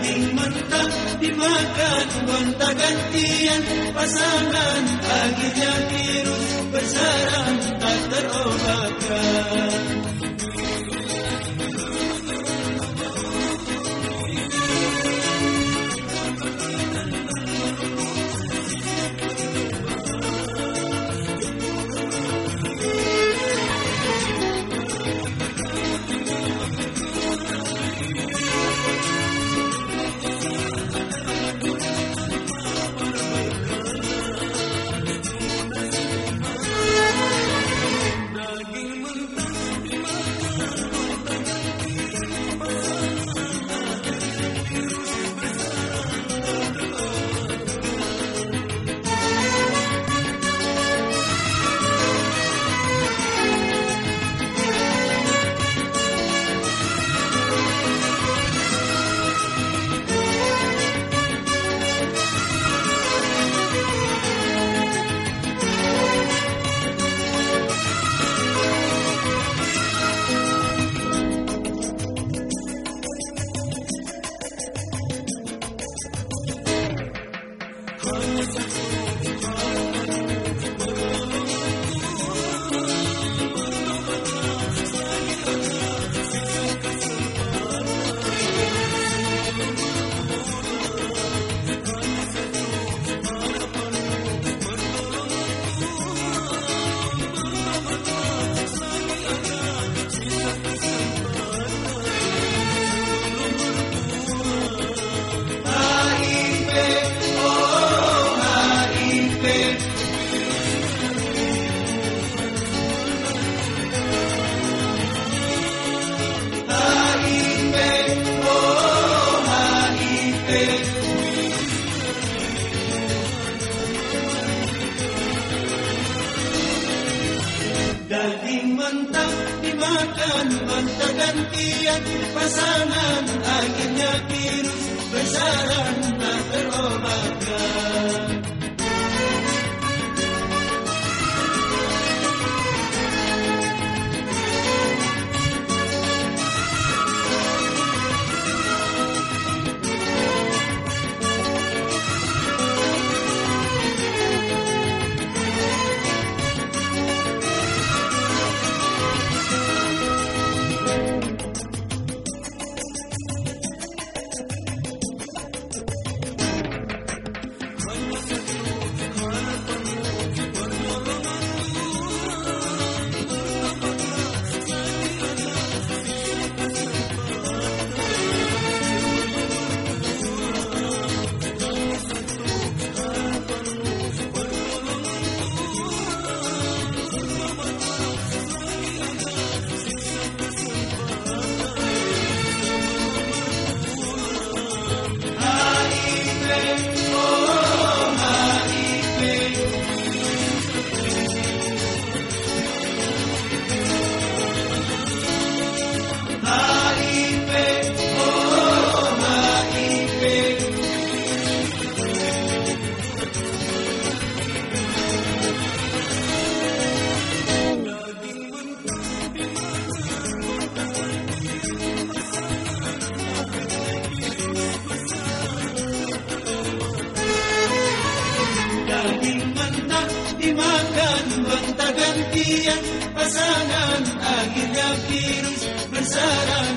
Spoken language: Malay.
Daging mentah dimakan gonta gantian pasangan akhirnya virus tak Daging mentah dimakan mentah gantian pasangan akhirnya virus bersarang tak terobatkan. Pasangan akhirnya virus bersarang